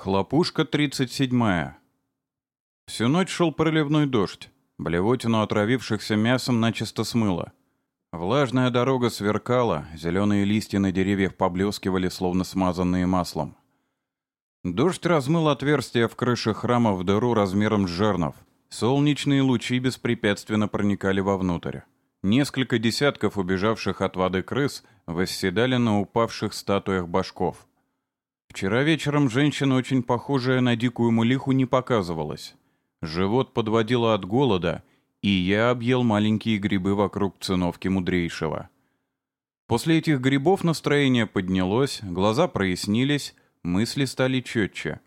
Хлопушка 37. Всю ночь шел проливной дождь. Блевотину отравившихся мясом начисто смыло. Влажная дорога сверкала, зеленые листья на деревьях поблескивали, словно смазанные маслом. Дождь размыл отверстия в крыше храма в дыру размером с жернов. Солнечные лучи беспрепятственно проникали вовнутрь. Несколько десятков убежавших от воды крыс восседали на упавших статуях башков. Вчера вечером женщина, очень похожая на дикую мулиху, не показывалась. Живот подводило от голода, и я объел маленькие грибы вокруг циновки мудрейшего. После этих грибов настроение поднялось, глаза прояснились, мысли стали четче.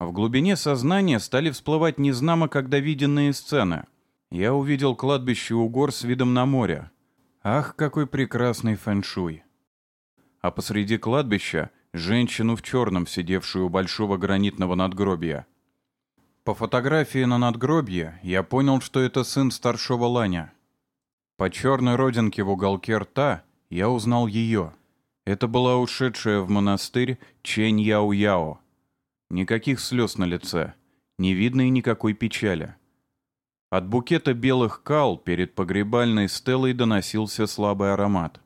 В глубине сознания стали всплывать незнамо когда виденные сцены. Я увидел кладбище у гор с видом на море. Ах, какой прекрасный фэншуй! А посреди кладбища женщину в черном, сидевшую у большого гранитного надгробия. По фотографии на надгробье я понял, что это сын старшего Ланя. По черной родинке в уголке рта я узнал ее. Это была ушедшая в монастырь Чень Яо Яо. Никаких слез на лице, не видно и никакой печали. От букета белых кал перед погребальной стелой доносился слабый аромат.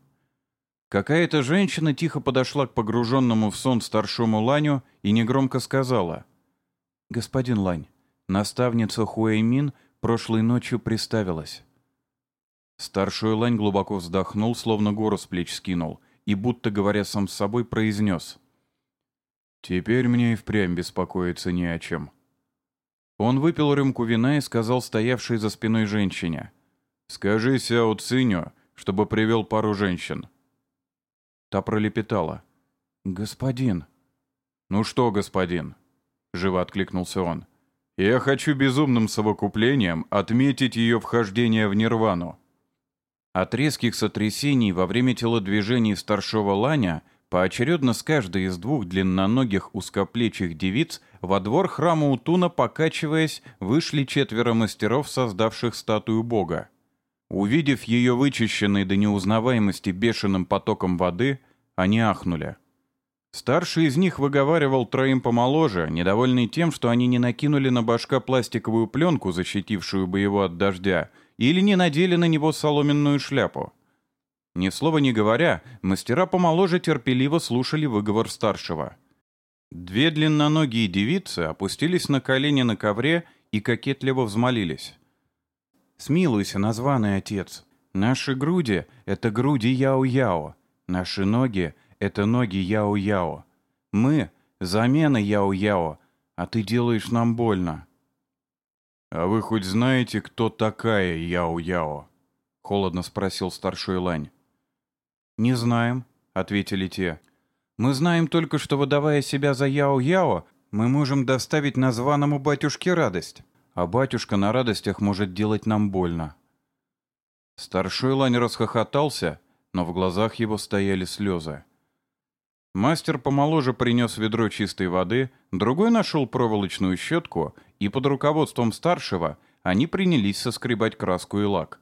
Какая-то женщина тихо подошла к погруженному в сон старшему Ланю и негромко сказала. «Господин Лань, наставница Хуэймин прошлой ночью приставилась». Старший Лань глубоко вздохнул, словно гору с плеч скинул, и, будто говоря сам с собой, произнес. «Теперь мне и впрямь беспокоиться не о чем». Он выпил рюмку вина и сказал стоявшей за спиной женщине. «Скажи Сяо Циню, чтобы привел пару женщин». Та пролепетала. «Господин». «Ну что, господин?» Живо откликнулся он. «Я хочу безумным совокуплением отметить ее вхождение в нирвану». От резких сотрясений во время телодвижений старшего Ланя поочередно с каждой из двух длинноногих узкоплечих девиц во двор храма Утуна, покачиваясь, вышли четверо мастеров, создавших статую бога. Увидев ее вычищенной до неузнаваемости бешеным потоком воды, они ахнули. Старший из них выговаривал троим помоложе, недовольный тем, что они не накинули на башка пластиковую пленку, защитившую бы его от дождя, или не надели на него соломенную шляпу. Ни слова не говоря, мастера помоложе терпеливо слушали выговор старшего. Две длинноногие девицы опустились на колени на ковре и кокетливо взмолились. Смилуйся, названный отец. Наши груди — это груди Яо-Яо. Наши ноги — это ноги Яо-Яо. Мы — замена Яо-Яо, а ты делаешь нам больно. «А вы хоть знаете, кто такая Яо-Яо?» — холодно спросил старший Лань. «Не знаем», — ответили те. «Мы знаем только, что, выдавая себя за Яо-Яо, мы можем доставить названному батюшке радость» а батюшка на радостях может делать нам больно». Старший лань расхохотался, но в глазах его стояли слезы. Мастер помоложе принес ведро чистой воды, другой нашел проволочную щетку, и под руководством старшего они принялись соскребать краску и лак.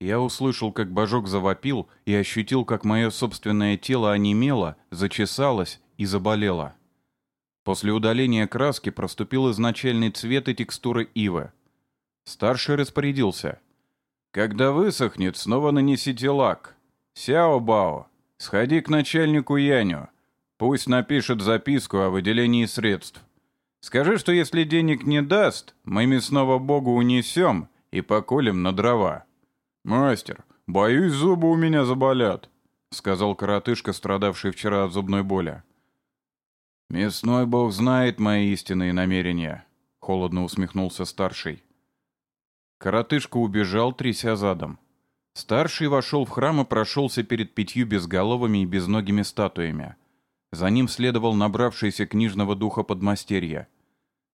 Я услышал, как божок завопил, и ощутил, как мое собственное тело онемело, зачесалось и заболело. После удаления краски проступил изначальный цвет и текстура ивы. Старший распорядился. «Когда высохнет, снова нанесите лак. Сяо-бао, сходи к начальнику Яню. Пусть напишет записку о выделении средств. Скажи, что если денег не даст, мы мясного бога унесем и поколем на дрова». «Мастер, боюсь, зубы у меня заболят», — сказал коротышка, страдавший вчера от зубной боли. «Мясной бог знает мои истинные намерения», — холодно усмехнулся старший. Коротышка убежал, тряся задом. Старший вошел в храм и прошелся перед пятью безголовыми и безногими статуями. За ним следовал набравшийся книжного духа подмастерья.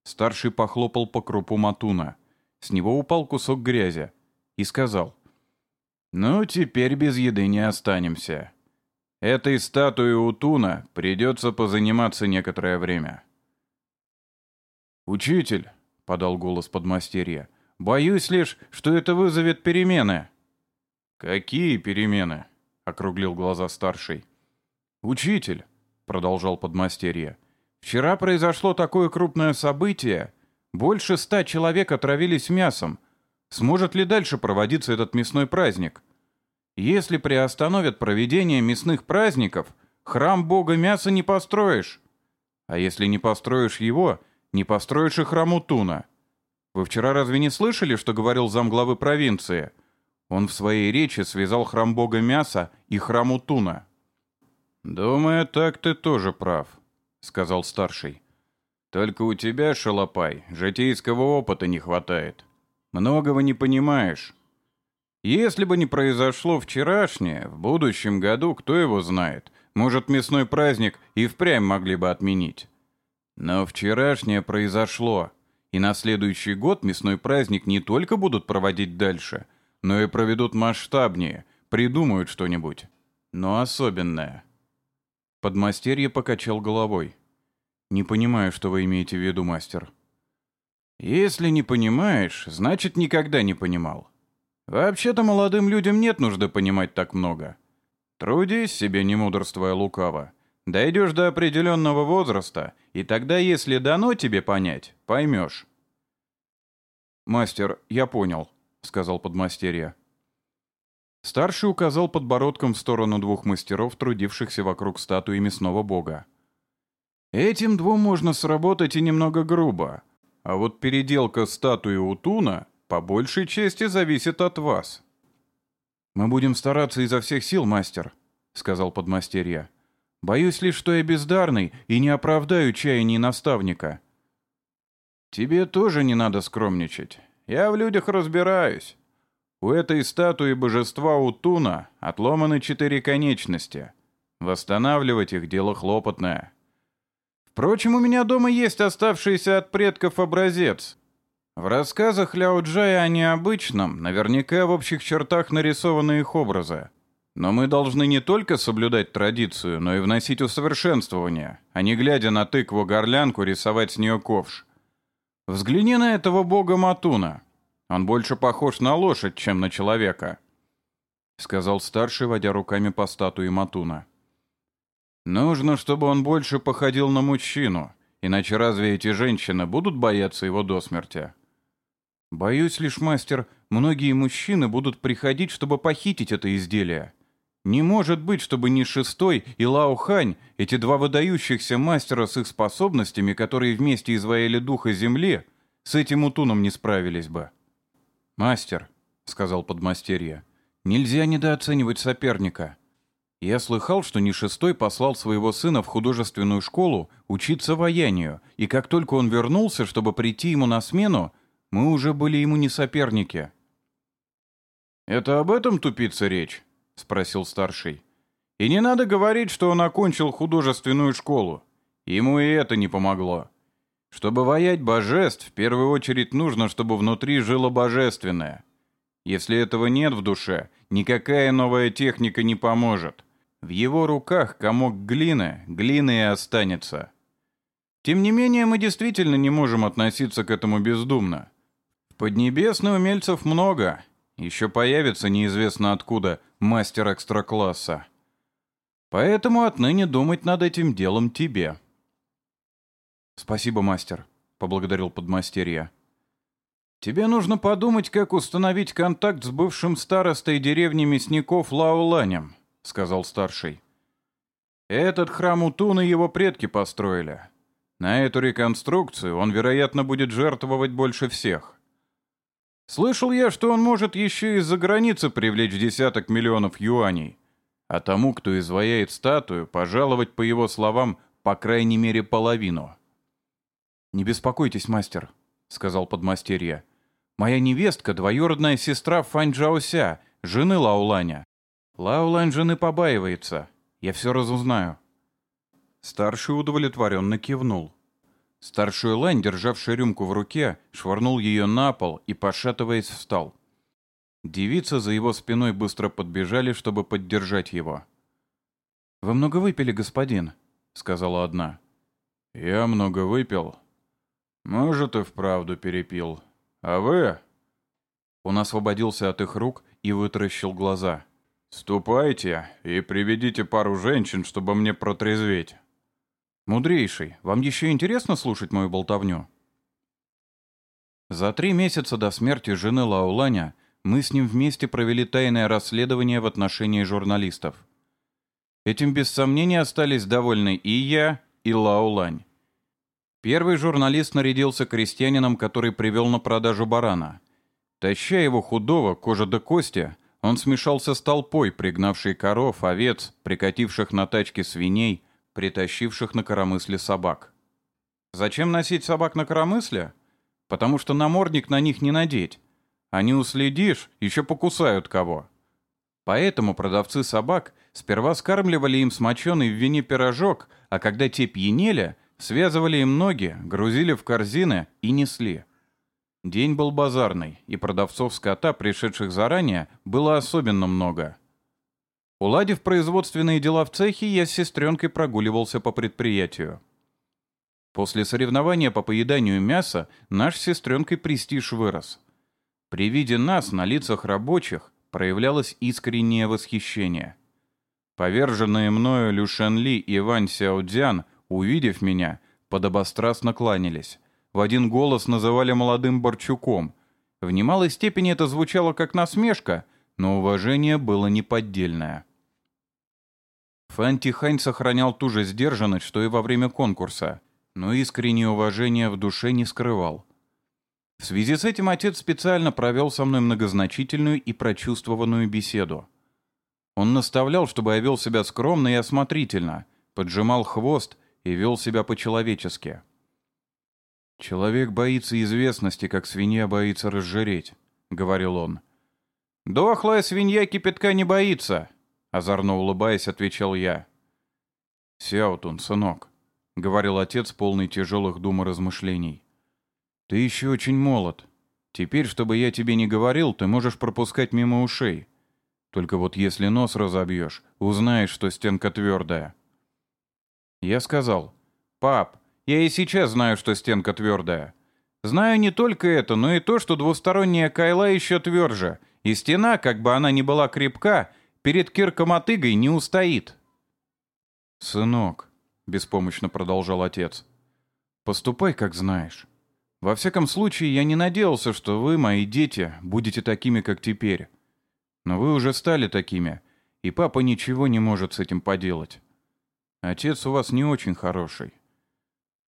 Старший похлопал по крупу Матуна. С него упал кусок грязи. И сказал. «Ну, теперь без еды не останемся. Этой статуе Утуна придется позаниматься некоторое время. «Учитель», — подал голос подмастерья, — «боюсь лишь, что это вызовет перемены». «Какие перемены?» — округлил глаза старший. «Учитель», — продолжал подмастерье, — Вчера произошло такое крупное событие. Больше ста человек отравились мясом. Сможет ли дальше проводиться этот мясной праздник? Если приостановят проведение мясных праздников, храм бога мяса не построишь. А если не построишь его, не построишь и храм Утуна. Вы вчера разве не слышали, что говорил замглавы провинции? Он в своей речи связал храм бога мяса и храм Утуна. «Думаю, так ты тоже прав», — сказал старший. «Только у тебя, шалопай, житейского опыта не хватает. Многого не понимаешь. Если бы не произошло вчерашнее, в будущем году, кто его знает, может, мясной праздник и впрямь могли бы отменить. Но вчерашнее произошло, и на следующий год мясной праздник не только будут проводить дальше, но и проведут масштабнее, придумают что-нибудь. Но особенное. Подмастерье покачал головой. «Не понимаю, что вы имеете в виду, мастер». «Если не понимаешь, значит, никогда не понимал. Вообще-то молодым людям нет нужды понимать так много. Трудись себе, не мудрствуя лукаво. Дойдешь до определенного возраста, и тогда, если дано тебе понять, поймешь. «Мастер, я понял», — сказал подмастерье. Старший указал подбородком в сторону двух мастеров, трудившихся вокруг статуи мясного бога. «Этим двум можно сработать и немного грубо, а вот переделка статуи Утуна по большей части зависит от вас». «Мы будем стараться изо всех сил, мастер», — сказал подмастерье. Боюсь лишь, что я бездарный и не оправдаю чаяний наставника. Тебе тоже не надо скромничать. Я в людях разбираюсь. У этой статуи божества Утуна отломаны четыре конечности. Восстанавливать их дело хлопотное. Впрочем, у меня дома есть оставшийся от предков образец. В рассказах Ляо Джая о необычном наверняка в общих чертах нарисованы их образы. Но мы должны не только соблюдать традицию, но и вносить усовершенствование, а не глядя на тыкву-горлянку рисовать с нее ковш. Взгляни на этого бога Матуна. Он больше похож на лошадь, чем на человека», — сказал старший, водя руками по статуе Матуна. «Нужно, чтобы он больше походил на мужчину, иначе разве эти женщины будут бояться его до смерти?» «Боюсь лишь, мастер, многие мужчины будут приходить, чтобы похитить это изделие. Не может быть, чтобы ни Шестой и Лао Хань, эти два выдающихся мастера с их способностями, которые вместе изваяли духа земли, с этим утуном не справились бы. «Мастер», — сказал подмастерье, — «нельзя недооценивать соперника. Я слыхал, что ни Шестой послал своего сына в художественную школу учиться ваянию, и как только он вернулся, чтобы прийти ему на смену, мы уже были ему не соперники». «Это об этом тупица речь?» — спросил старший. «И не надо говорить, что он окончил художественную школу. Ему и это не помогло. Чтобы воять божеств, в первую очередь нужно, чтобы внутри жило божественное. Если этого нет в душе, никакая новая техника не поможет. В его руках комок глины, глины и останется. Тем не менее, мы действительно не можем относиться к этому бездумно. В Поднебесной умельцев много, еще появится неизвестно откуда мастер экстра-класса. Поэтому отныне думать над этим делом тебе. Спасибо, мастер, поблагодарил подмастерье. Тебе нужно подумать, как установить контакт с бывшим старостой деревни мясников Лауланем, сказал старший. Этот храм Утуна его предки построили. На эту реконструкцию он, вероятно, будет жертвовать больше всех. Слышал я, что он может еще из-за границы привлечь десяток миллионов юаней. А тому, кто изваяет статую, пожаловать, по его словам, по крайней мере половину. «Не беспокойтесь, мастер», — сказал подмастерье. «Моя невестка — двоюродная сестра Фань Джаося, жены Лауланя. Лаулань жены побаивается. Я все разузнаю». Старший удовлетворенно кивнул. Старший лань, державший рюмку в руке, швырнул ее на пол и, пошатываясь, встал. Девицы за его спиной быстро подбежали, чтобы поддержать его. «Вы много выпили, господин?» — сказала одна. «Я много выпил. Может, и вправду перепил. А вы?» Он освободился от их рук и вытаращил глаза. «Ступайте и приведите пару женщин, чтобы мне протрезветь». Мудрейший, вам еще интересно слушать мою болтовню? За три месяца до смерти жены Лауланя мы с ним вместе провели тайное расследование в отношении журналистов. Этим без сомнения остались довольны и я, и Лаулань. Первый журналист нарядился крестьянином, который привел на продажу барана. Таща его худого, кожа до кости, он смешался с толпой, пригнавшей коров, овец, прикативших на тачке свиней, притащивших на коромысле собак. Зачем носить собак на коромысле? Потому что намордник на них не надеть. Не уследишь, еще покусают кого. Поэтому продавцы собак сперва скармливали им смоченный в вине пирожок, а когда те пьянели, связывали им ноги, грузили в корзины и несли. День был базарный, и продавцов скота, пришедших заранее, было особенно много. Уладив производственные дела в цехе, я с сестренкой прогуливался по предприятию. После соревнования по поеданию мяса наш с сестренкой престиж вырос. При виде нас на лицах рабочих проявлялось искреннее восхищение. Поверженные мною Люшен Ли и Вань Сяодзян, увидев меня, подобострастно кланялись. В один голос называли молодым Борчуком. В немалой степени это звучало как насмешка, но уважение было неподдельное. Фэн Тихань сохранял ту же сдержанность, что и во время конкурса, но искреннее уважение в душе не скрывал. В связи с этим отец специально провел со мной многозначительную и прочувствованную беседу. Он наставлял, чтобы я вел себя скромно и осмотрительно, поджимал хвост и вел себя по-человечески. «Человек боится известности, как свинья боится разжиреть», — говорил он. «Дохлая свинья кипятка не боится», — озорно улыбаясь, отвечал я. «Сяутун, сынок», — говорил отец, полный тяжелых дум и размышлений. Ты еще очень молод. Теперь, чтобы я тебе не говорил, ты можешь пропускать мимо ушей. Только вот если нос разобьешь, узнаешь, что стенка твердая. Я сказал, пап, я и сейчас знаю, что стенка твердая. Знаю не только это, но и то, что двусторонняя кайла еще тверже, и стена, как бы она ни была крепка, перед Кирком-отыгой не устоит. «Сынок», — беспомощно продолжал отец, — «поступай, как знаешь. Во всяком случае, я не надеялся, что вы, мои дети, будете такими, как теперь. Но вы уже стали такими, и папа ничего не может с этим поделать. Отец у вас не очень хороший.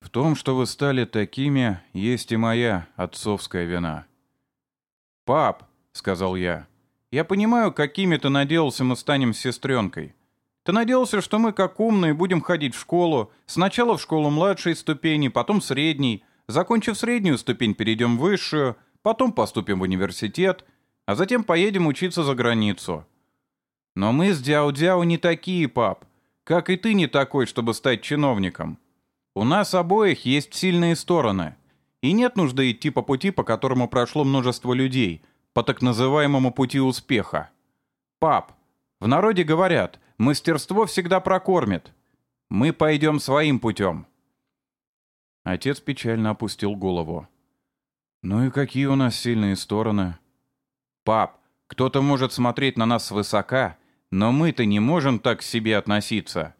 В том, что вы стали такими, есть и моя отцовская вина. «Пап», — сказал я, — «я понимаю, какими ты надеялся мы станем сестренкой. Ты надеялся, что мы, как умные, будем ходить в школу, сначала в школу младшей ступени, потом средней, Закончив среднюю ступень, перейдем в высшую, потом поступим в университет, а затем поедем учиться за границу. Но мы с Дяо-Дяо не такие, пап. Как и ты не такой, чтобы стать чиновником. У нас обоих есть сильные стороны. И нет нужды идти по пути, по которому прошло множество людей, по так называемому пути успеха. Пап, в народе говорят, мастерство всегда прокормит. Мы пойдем своим путем. Отец печально опустил голову. «Ну и какие у нас сильные стороны?» «Пап, кто-то может смотреть на нас свысока, но мы-то не можем так к себе относиться.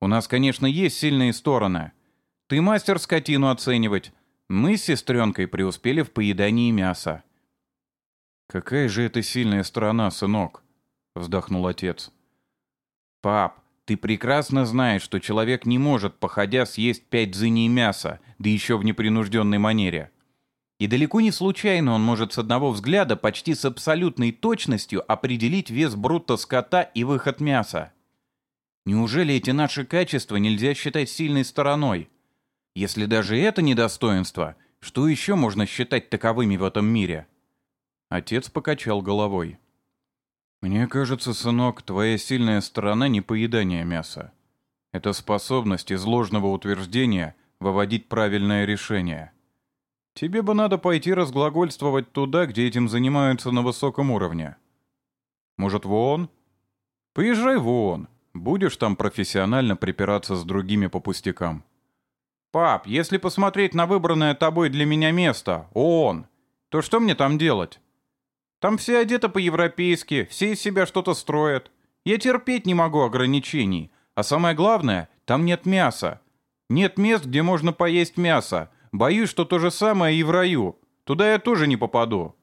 У нас, конечно, есть сильные стороны. Ты мастер скотину оценивать. Мы с сестренкой преуспели в поедании мяса». «Какая же это сильная сторона, сынок?» — вздохнул отец. «Пап, ты прекрасно знаешь, что человек не может, походя, съесть пять дзыней мяса, да еще в непринужденной манере. И далеко не случайно он может с одного взгляда почти с абсолютной точностью определить вес брутто скота и выход мяса. Неужели эти наши качества нельзя считать сильной стороной? Если даже это недостоинство, что еще можно считать таковыми в этом мире? Отец покачал головой. «Мне кажется, сынок, твоя сильная сторона не поедание мяса. Это способность из ложного утверждения выводить правильное решение. Тебе бы надо пойти разглагольствовать туда, где этим занимаются на высоком уровне. Может, в ООН? Поезжай в ООН. Будешь там профессионально припираться с другими по пустякам. Пап, если посмотреть на выбранное тобой для меня место, ООН, то что мне там делать? Там все одеты по-европейски, все из себя что-то строят. Я терпеть не могу ограничений. А самое главное, там нет мяса. Нет мест, где можно поесть мясо. Боюсь, что то же самое и в раю. Туда я тоже не попаду».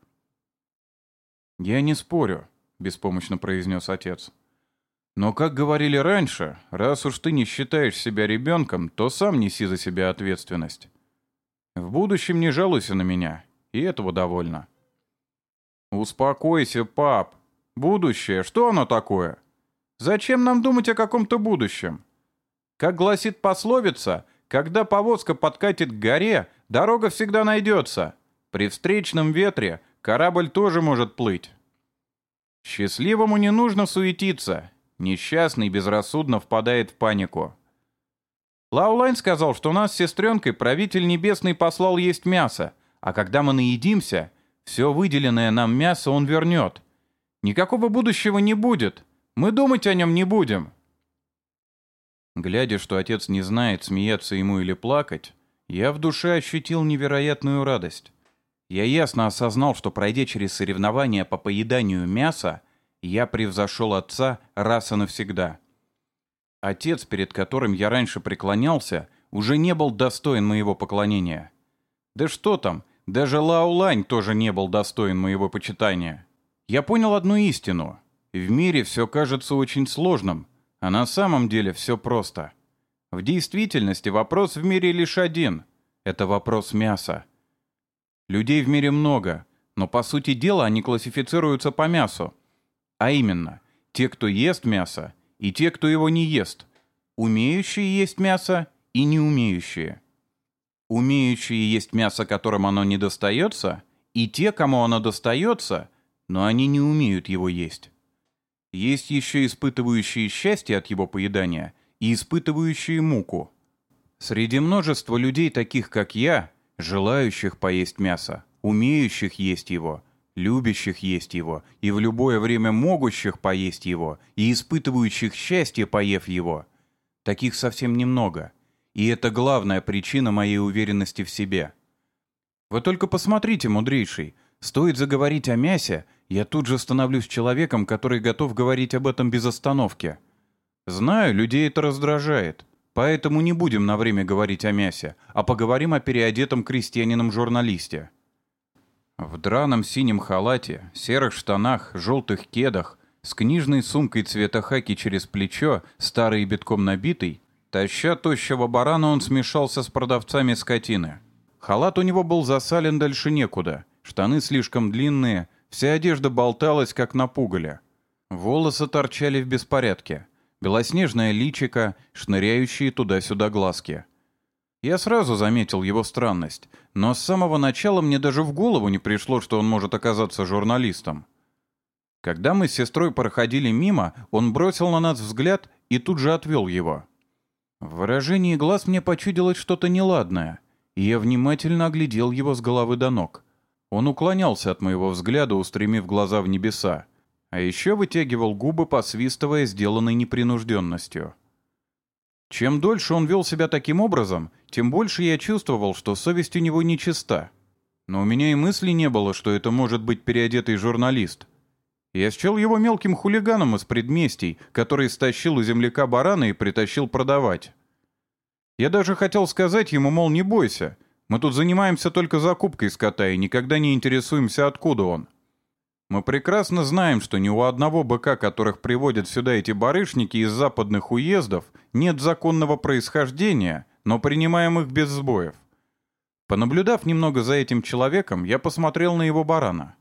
«Я не спорю», — беспомощно произнес отец. «Но, как говорили раньше, раз уж ты не считаешь себя ребенком, то сам неси за себя ответственность. В будущем не жалуйся на меня, и этого довольно». «Успокойся, пап. Будущее, что оно такое? Зачем нам думать о каком-то будущем? Как гласит пословица, когда повозка подкатит к горе, дорога всегда найдется. При встречном ветре корабль тоже может плыть. Счастливому не нужно суетиться. Несчастный безрассудно впадает в панику. Лаулайн сказал, что нас с сестренкой правитель небесный послал есть мясо, а когда мы наедимся, все выделенное нам мясо он вернет. Никакого будущего не будет. Мы думать о нем не будем. Глядя, что отец не знает, смеяться ему или плакать, я в душе ощутил невероятную радость. Я ясно осознал, что пройдя через соревнования по поеданию мяса, я превзошел отца раз и навсегда. Отец, перед которым я раньше преклонялся, уже не был достоин моего поклонения. Да что там, даже Лаулань тоже не был достоин моего почитания. Я понял одну истину. В мире все кажется очень сложным, а на самом деле все просто. В действительности вопрос в мире лишь один. Это вопрос мяса. Людей в мире много, но по сути дела они классифицируются по мясу. А именно, те, кто ест мясо, и те, кто его не ест. Умеющие есть мясо и не умеющие. Умеющие есть мясо, которым оно не достается, и те, кому оно достается, но они не умеют его есть. Есть еще испытывающие счастье от его поедания и испытывающие муку. Среди множества людей, таких как я, желающих поесть мясо, умеющих есть его, любящих есть его и в любое время могущих поесть его и испытывающих счастье, поев его. Таких совсем немного. И это главная причина моей уверенности в себе. Вы только посмотрите, мудрейший, стоит заговорить о мясе, я тут же становлюсь человеком, который готов говорить об этом без остановки. Знаю, людей это раздражает. Поэтому не будем на время говорить о мясе, а поговорим о переодетом крестьянином-журналисте. В драном синем халате, серых штанах, желтых кедах, с книжной сумкой цвета хаки через плечо, старый и битком набитый, таща тощего барана, он смешался с продавцами скотины. Халат у него был засален дальше некуда, штаны слишком длинные, вся одежда болталась, как на пугале. Волосы торчали в беспорядке белоснежное личико, шныряющие туда-сюда глазки. Я сразу заметил его странность, но с самого начала мне даже в голову не пришло, что он может оказаться журналистом. Когда мы с сестрой проходили мимо, он бросил на нас взгляд и тут же отвел его. В выражении глаз мне почудилось что-то неладное, и я внимательно оглядел его с головы до ног. Он уклонялся от моего взгляда, устремив глаза в небеса. А еще вытягивал губы, посвистывая сделанной непринужденностью. Чем дольше он вел себя таким образом, тем больше я чувствовал, что совесть у него нечиста. Но у меня и мысли не было, что это может быть переодетый журналист. Я счел его мелким хулиганом из предместий, который стащил у земляка барана и притащил продавать. Я даже хотел сказать ему, мол, не бойся, мы тут занимаемся только закупкой скота и никогда не интересуемся, откуда он. Мы прекрасно знаем, что ни у одного быка, которых приводят сюда эти барышники из западных уездов, нет законного происхождения, но принимаем их без сбоев. Понаблюдав немного за этим человеком, я посмотрел на его барана.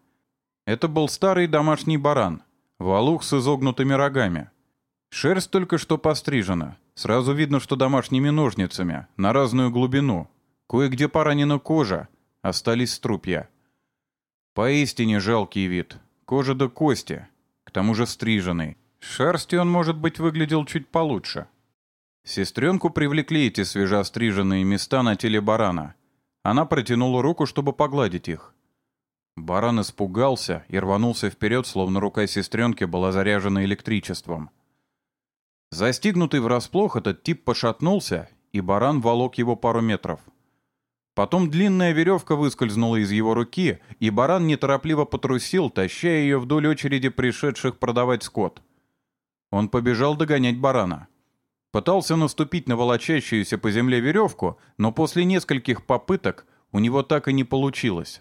Это был старый домашний баран, валух с изогнутыми рогами. Шерсть только что пострижена. Сразу видно, что домашними ножницами, на разную глубину. Кое-где поранена кожа, остались струпья. Поистине жалкий вид. Кожа до кости. К тому же стриженный. Шерстью он, может быть, выглядел чуть получше. Сестренку привлекли эти свежеостриженные места на теле барана. Она протянула руку, чтобы погладить их. Баран испугался и рванулся вперед, словно рука сестренки была заряжена электричеством. Застигнутый врасплох, этот тип пошатнулся, и баран волок его пару метров — Потом длинная веревка выскользнула из его руки, и баран неторопливо потрусил, таща ее вдоль очереди пришедших продавать скот. Он побежал догонять барана. Пытался наступить на волочащуюся по земле веревку, но после нескольких попыток у него так и не получилось.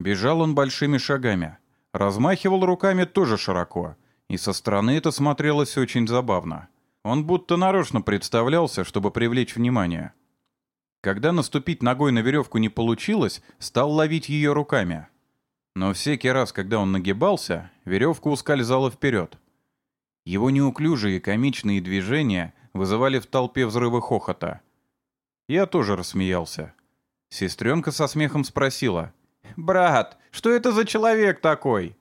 Бежал он большими шагами. Размахивал руками тоже широко, и со стороны это смотрелось очень забавно. Он будто нарочно представлялся, чтобы привлечь внимание. Когда наступить ногой на веревку не получилось, стал ловить ее руками. Но всякий раз, когда он нагибался, веревка ускользала вперед. Его неуклюжие комичные движения вызывали в толпе взрывы хохота. Я тоже рассмеялся. Сестренка со смехом спросила. «Брат, что это за человек такой?»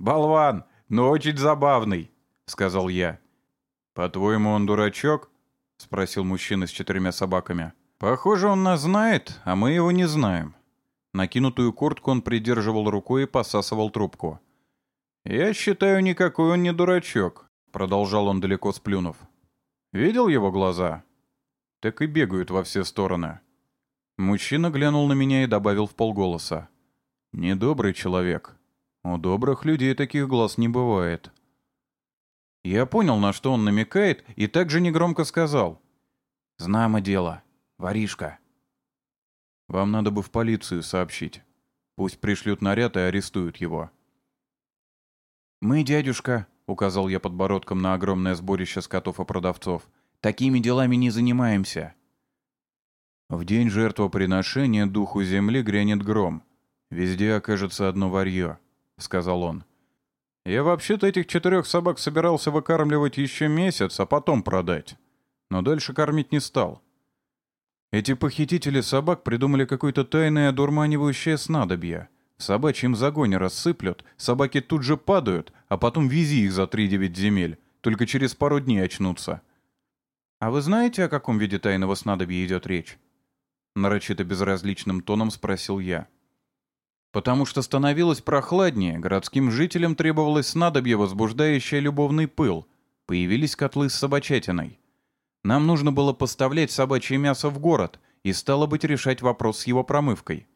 «Болван, но очень забавный», — сказал я. «По-твоему, он дурачок?» — спросил мужчина с четырьмя собаками. «Похоже, он нас знает, а мы его не знаем». Накинутую куртку он придерживал рукой и посасывал трубку. «Я считаю, никакой он не дурачок», — продолжал он далеко сплюнув. «Видел его глаза?» «Так и бегают во все стороны». Мужчина глянул на меня и добавил в полголоса. «Недобрый человек. У добрых людей таких глаз не бывает». Я понял, на что он намекает, и также негромко сказал. «Знамо дело. Воришка». «Вам надо бы в полицию сообщить. Пусть пришлют наряд и арестуют его». «Мы, дядюшка», — указал я подбородком на огромное сборище скотов и продавцов, — «такими делами не занимаемся». В день жертвоприношения духу земли грянет гром. Везде окажется одно варье, — сказал он. Я вообще-то этих четырех собак собирался выкармливать еще месяц, а потом продать. Но дальше кормить не стал. Эти похитители собак придумали какое-то тайное одурманивающее снадобье. В собачьем загоне рассыплют, собаки тут же падают, а потом вези их за три-девять земель. Только через пару дней очнутся. А вы знаете, о каком виде тайного снадобья идет речь? Нарочито безразличным тоном спросил я. Потому что становилось прохладнее, городским жителям требовалось снадобье, возбуждающее любовный пыл. Появились котлы с собачатиной. Нам нужно было поставлять собачье мясо в город и, стало быть, решать вопрос с его промывкой.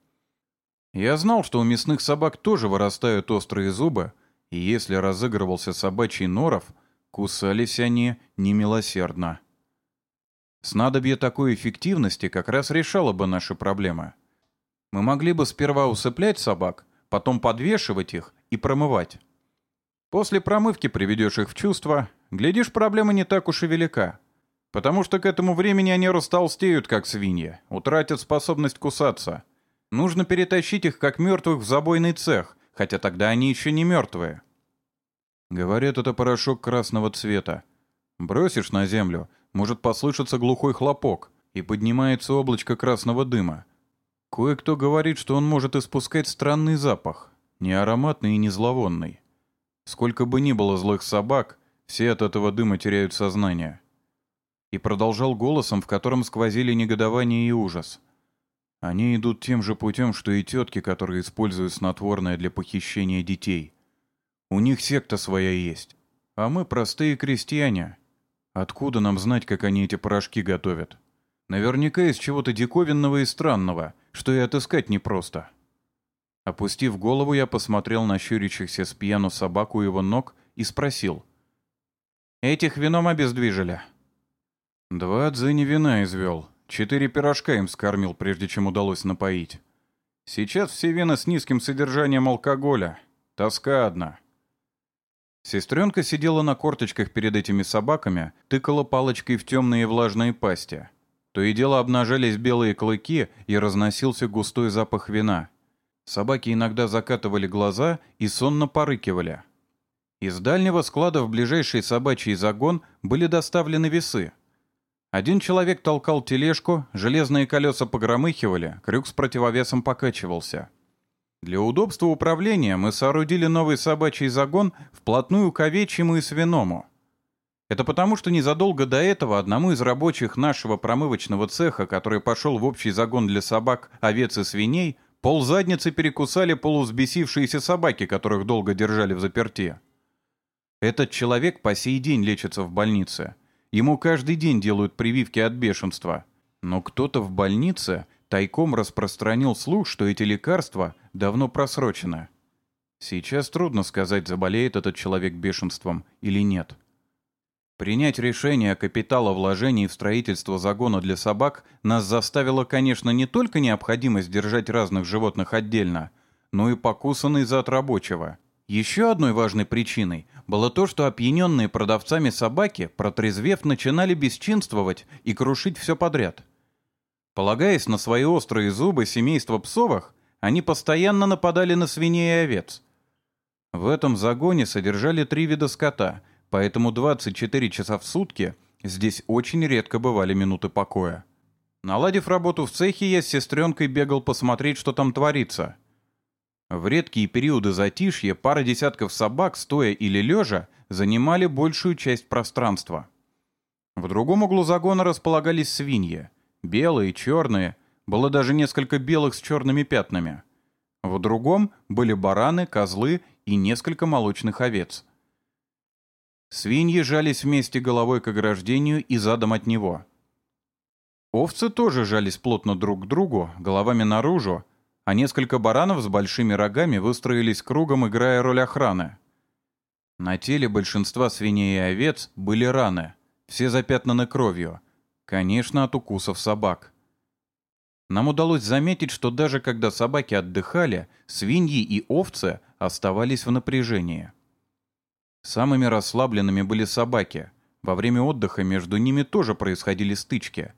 Я знал, что у мясных собак тоже вырастают острые зубы, и если разыгрывался собачий норов, кусались они немилосердно. Снадобье такой эффективности как раз решало бы наши проблемы. Мы могли бы сперва усыплять собак, потом подвешивать их и промывать. После промывки приведешь их в чувство, глядишь, проблема не так уж и велика. Потому что к этому времени они растолстеют, как свиньи, утратят способность кусаться. Нужно перетащить их, как мертвых, в забойный цех, хотя тогда они еще не мертвые. Говорят, это порошок красного цвета. Бросишь на землю, может послышаться глухой хлопок, и поднимается облачко красного дыма. Кое-кто говорит, что он может испускать странный запах, не ароматный и не зловонный. Сколько бы ни было злых собак, все от этого дыма теряют сознание. И продолжал голосом, в котором сквозили негодование и ужас — они идут тем же путем, что и тетки, которые используют снотворное для похищения детей. У них секта своя есть. А мы простые крестьяне. Откуда нам знать, как они эти порошки готовят? Наверняка из чего-то диковинного и странного, что и отыскать непросто. Опустив голову, я посмотрел на щурящихся с пьяну собаку его ног и спросил. «Этих вином обездвижили?» «Два дзыни вина извел», Четыре пирожка им скормил, прежде чем удалось напоить. Сейчас все вина с низким содержанием алкоголя. Тоска одна. Сестренка сидела на корточках перед этими собаками, тыкала палочкой в темные влажные пасти. То и дело обнажались белые клыки и разносился густой запах вина. Собаки иногда закатывали глаза и сонно порыкивали. Из дальнего склада в ближайший собачий загон были доставлены весы — один человек толкал тележку, железные колеса погромыхивали, крюк с противовесом покачивался. Для удобства управления мы соорудили новый собачий загон вплотную к овечьему и свиному. Это потому, что незадолго до этого одному из рабочих нашего промывочного цеха, который пошел в общий загон для собак, овец и свиней, пол задницы перекусали полузбесившиеся собаки, которых долго держали в заперти. Этот человек по сей день лечится в больнице – Ему каждый день делают прививки от бешенства. Но кто-то в больнице тайком распространил слух, что эти лекарства давно просрочены. Сейчас трудно сказать, заболеет этот человек бешенством или нет. Принять решение о капиталовложении в строительство загона для собак нас заставила, конечно, не только необходимость держать разных животных отдельно, но и покусанный зад рабочего. Еще одной важной причиной было то, что опьяненные продавцами собаки, протрезвев, начинали бесчинствовать и крушить все подряд. Полагаясь на свои острые зубы семейства псовых, они постоянно нападали на свиней и овец. В этом загоне содержали три вида скота, поэтому 24 часа в сутки здесь очень редко бывали минуты покоя. Наладив работу в цехе, я с сестренкой бегал посмотреть, что там творится – в редкие периоды затишья пара десятков собак, стоя или лежа, занимали большую часть пространства. В другом углу загона располагались свиньи. Белые, черные, было даже несколько белых с черными пятнами. В другом были бараны, козлы и несколько молочных овец. Свиньи жались вместе головой к ограждению и задом от него. Овцы тоже жались плотно друг к другу, головами наружу, а несколько баранов с большими рогами выстроились кругом, играя роль охраны. На теле большинства свиней и овец были раны, все запятнаны кровью, конечно, от укусов собак. Нам удалось заметить, что даже когда собаки отдыхали, свиньи и овцы оставались в напряжении. Самыми расслабленными были собаки. Во время отдыха между ними тоже происходили стычки.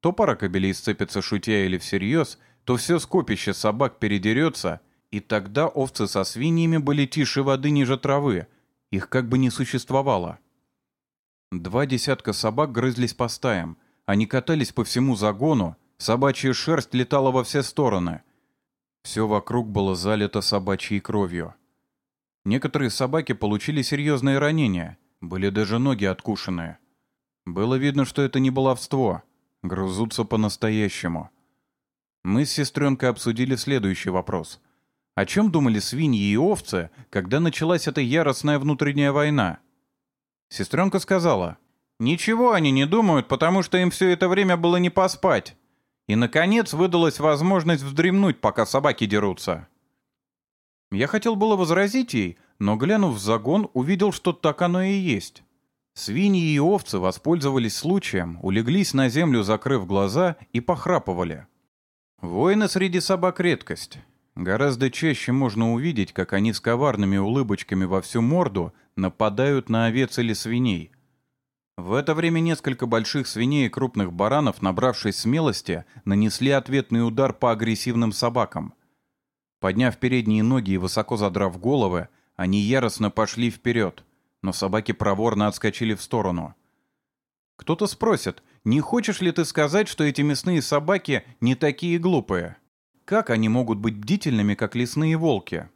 То пара кобелей сцепится шутя или всерьез, то все скопище собак передерется, и тогда овцы со свиньями были тише воды ниже травы, их как бы не существовало. Два десятка собак грызлись по стаям, они катались по всему загону, собачья шерсть летала во все стороны. Все вокруг было залито собачьей кровью. Некоторые собаки получили серьезные ранения, были даже ноги откушенные. Было видно, что это не баловство, грызутся по-настоящему. Мы с сестренкой обсудили следующий вопрос. О чем думали свиньи и овцы, когда началась эта яростная внутренняя война? Сестренка сказала, «Ничего они не думают, потому что им все это время было не поспать. И, наконец, выдалась возможность вздремнуть, пока собаки дерутся». Я хотел было возразить ей, но, глянув в загон, увидел, что так оно и есть. Свиньи и овцы воспользовались случаем, улеглись на землю, закрыв глаза, и похрапывали. Воины среди собак — редкость. Гораздо чаще можно увидеть, как они с коварными улыбочками во всю морду нападают на овец или свиней. В это время несколько больших свиней и крупных баранов, набравшись смелости, нанесли ответный удар по агрессивным собакам. Подняв передние ноги и высоко задрав головы, они яростно пошли вперед, но собаки проворно отскочили в сторону. Кто-то спросит, не хочешь ли ты сказать, что эти мясные собаки не такие глупые? Как они могут быть бдительными, как лесные волки?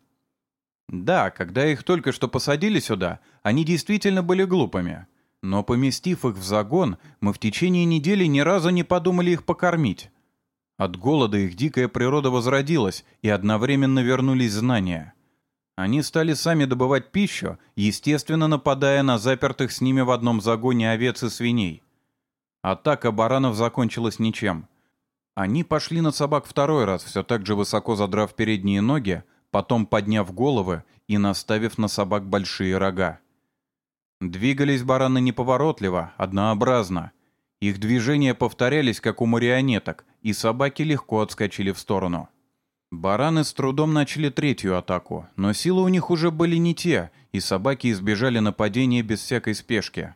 Да, когда их только что посадили сюда, они действительно были глупыми. Но поместив их в загон, мы в течение недели ни разу не подумали их покормить. От голода их дикая природа возродилась, и одновременно вернулись знания. Они стали сами добывать пищу, естественно нападая на запертых с ними в одном загоне овец и свиней. Атака баранов закончилась ничем. Они пошли на собак второй раз, все так же высоко задрав передние ноги, потом подняв головы и наставив на собак большие рога. Двигались бараны неповоротливо, однообразно. Их движения повторялись, как у марионеток, и собаки легко отскочили в сторону. Бараны с трудом начали третью атаку, но силы у них уже были не те, и собаки избежали нападения без всякой спешки.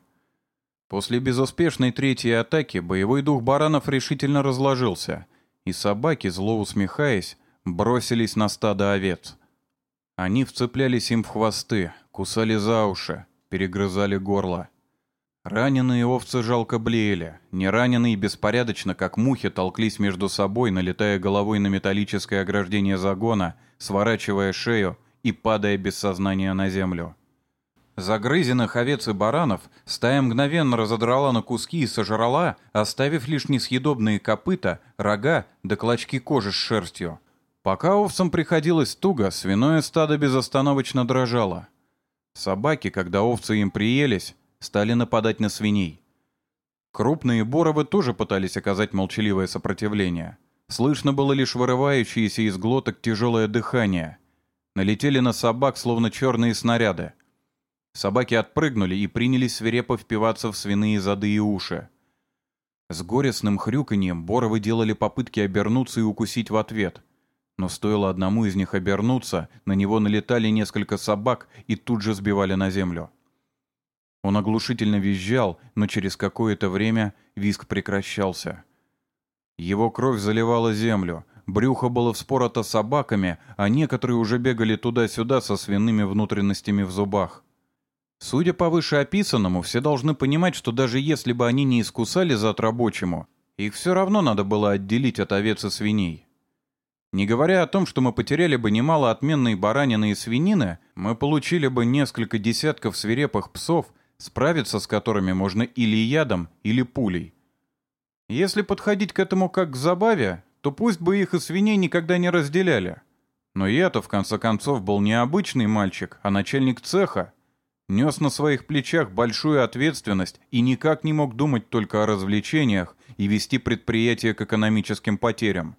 После безуспешной третьей атаки боевой дух баранов решительно разложился, и собаки, зло усмехаясь, бросились на стадо овец. Они вцеплялись им в хвосты, кусали за уши, перегрызали горло. Раненые овцы жалко блеяли, нераненые беспорядочно, как мухи, толклись между собой, налетая головой на металлическое ограждение загона, сворачивая шею и падая без сознания на землю. Загрызенных овец и баранов стая мгновенно разодрала на куски и сожрала, оставив лишь несъедобные копыта, рога да клочки кожи с шерстью. Пока овцам приходилось туго, свиное стадо безостановочно дрожало. Собаки, когда овцы им приелись, стали нападать на свиней. Крупные боровы тоже пытались оказать молчаливое сопротивление. Слышно было лишь вырывающееся из глоток тяжелое дыхание. Налетели на собак, словно черные снаряды. Собаки отпрыгнули и принялись свирепо впиваться в свиные зады и уши. С горестным хрюканьем Боровы делали попытки обернуться и укусить в ответ. Но стоило одному из них обернуться, на него налетали несколько собак и тут же сбивали на землю. Он оглушительно визжал, но через какое-то время визг прекращался. Его кровь заливала землю, брюхо было вспорото собаками, а некоторые уже бегали туда-сюда со свиными внутренностями в зубах. Судя по вышеописанному, все должны понимать, что даже если бы они не искусали зад рабочему, их все равно надо было отделить от овец и свиней. Не говоря о том, что мы потеряли бы немало отменной баранины и свинины, мы получили бы несколько десятков свирепых псов, справиться с которыми можно или ядом, или пулей. Если подходить к этому как к забаве, то пусть бы их и свиней никогда не разделяли. Но я-то, в конце концов, был не обычный мальчик, а начальник цеха, нес на своих плечах большую ответственность и никак не мог думать только о развлечениях и вести предприятие к экономическим потерям.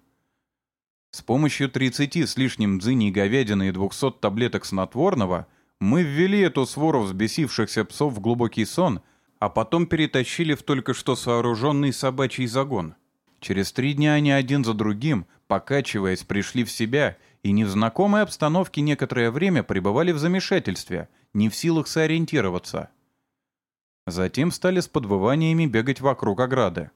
С помощью 30 с лишним дзыней говядины и 200 таблеток снотворного мы ввели эту свору взбесившихся псов в глубокий сон, а потом перетащили в только что сооруженный собачий загон. Через три дня они один за другим, покачиваясь, пришли в себя и не в знакомой обстановке некоторое время пребывали в замешательстве – не в силах сориентироваться. Затем стали с подвываниями бегать вокруг ограды.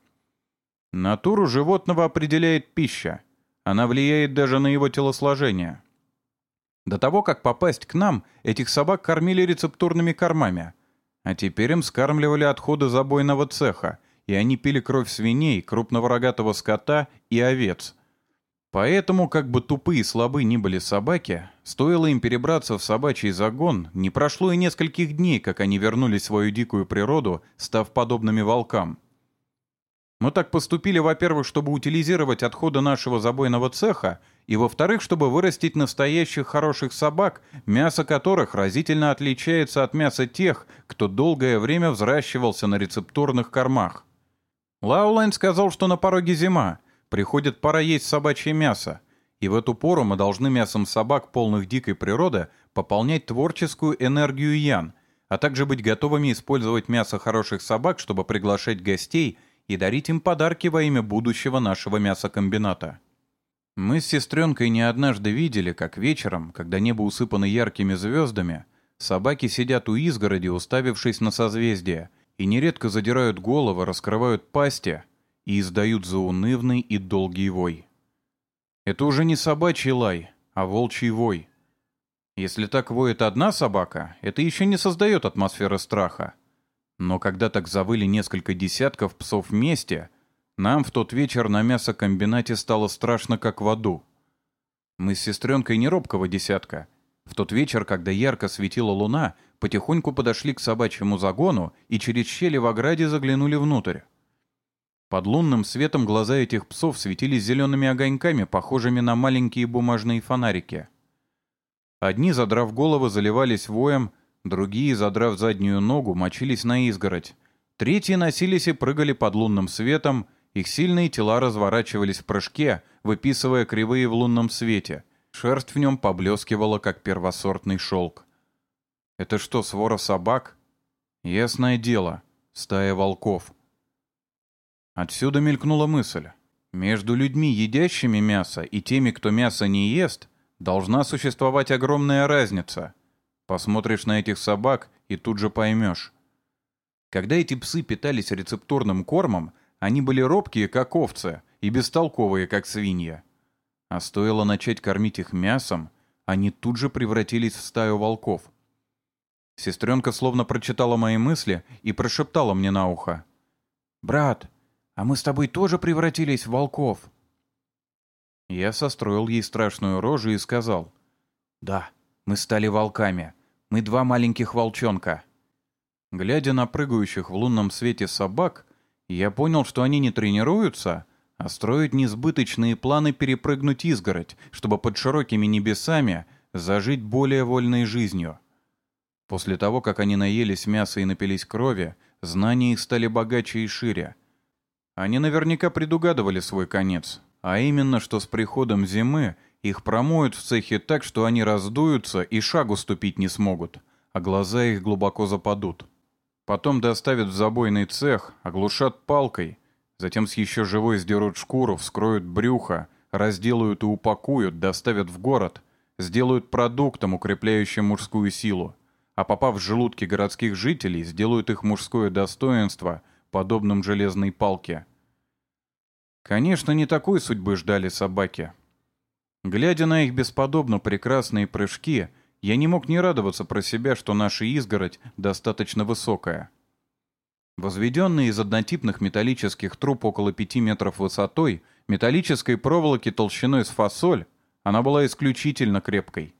Натуру животного определяет пища. Она влияет даже на его телосложение. До того, как попасть к нам, этих собак кормили рецептурными кормами. А теперь им скармливали отходы забойного цеха, и они пили кровь свиней, крупного рогатого скота и овец – Поэтому, как бы тупые и слабы ни были собаки, стоило им перебраться в собачий загон, не прошло и нескольких дней, как они вернулись в свою дикую природу, став подобными волкам. Мы так поступили, во-первых, чтобы утилизировать отходы нашего забойного цеха, и, во-вторых, чтобы вырастить настоящих хороших собак, мясо которых разительно отличается от мяса тех, кто долгое время взращивался на рецептурных кормах. Лаулайн сказал, что на пороге зима, Приходит пора есть собачье мясо, и в эту пору мы должны мясом собак, полных дикой природы, пополнять творческую энергию Ян, а также быть готовыми использовать мясо хороших собак, чтобы приглашать гостей и дарить им подарки во имя будущего нашего мясокомбината. Мы с сестренкой не однажды видели, как вечером, когда небо усыпано яркими звездами, собаки сидят у изгороди, уставившись на созвездие, и нередко задирают головы, раскрывают пасти, и издают заунывный и долгий вой. Это уже не собачий лай, а волчий вой. Если так воет одна собака, это еще не создает атмосферы страха. Но когда так завыли несколько десятков псов вместе, нам в тот вечер на мясокомбинате стало страшно, как в аду. Мы с сестренкой не робкого десятка. В тот вечер, когда ярко светила луна, потихоньку подошли к собачьему загону и через щели в ограде заглянули внутрь. Под лунным светом глаза этих псов светились зелеными огоньками, похожими на маленькие бумажные фонарики. Одни, задрав головы, заливались воем, другие, задрав заднюю ногу, мочились на изгородь. Третьи носились и прыгали под лунным светом, их сильные тела разворачивались в прыжке, выписывая кривые в лунном свете. Шерсть в нем поблескивала, как первосортный шелк. «Это что, свора собак?» «Ясное дело, стая волков». Отсюда мелькнула мысль. Между людьми, едящими мясо, и теми, кто мясо не ест, должна существовать огромная разница. Посмотришь на этих собак и тут же поймешь. Когда эти псы питались рецептурным кормом, они были робкие, как овцы, и бестолковые, как свинья. А стоило начать кормить их мясом, они тут же превратились в стаю волков. Сестренка словно прочитала мои мысли и прошептала мне на ухо. «Брат, а мы с тобой тоже превратились в волков». Я состроил ей страшную рожу и сказал. «Да, мы стали волками. Мы два маленьких волчонка». Глядя на прыгающих в лунном свете собак, я понял, что они не тренируются, а строят несбыточные планы перепрыгнуть изгородь, чтобы под широкими небесами зажить более вольной жизнью. После того, как они наелись мяса и напились крови, знания их стали богаче и шире — они наверняка предугадывали свой конец, а именно, что с приходом зимы их промоют в цехе так, что они раздуются и шагу ступить не смогут, а глаза их глубоко западут. Потом доставят в забойный цех, оглушат палкой, затем с еще живой сдерут шкуру, вскроют брюхо, разделают и упакуют, доставят в город, сделают продуктом, укрепляющим мужскую силу, а попав в желудки городских жителей, сделают их мужское достоинство подобным железной палке. Конечно, не такой судьбы ждали собаки. Глядя на их бесподобно прекрасные прыжки, я не мог не радоваться про себя, что наша изгородь достаточно высокая. Возведенная из однотипных металлических труб около пяти метров высотой, металлической проволоки толщиной с фасоль, она была исключительно крепкой.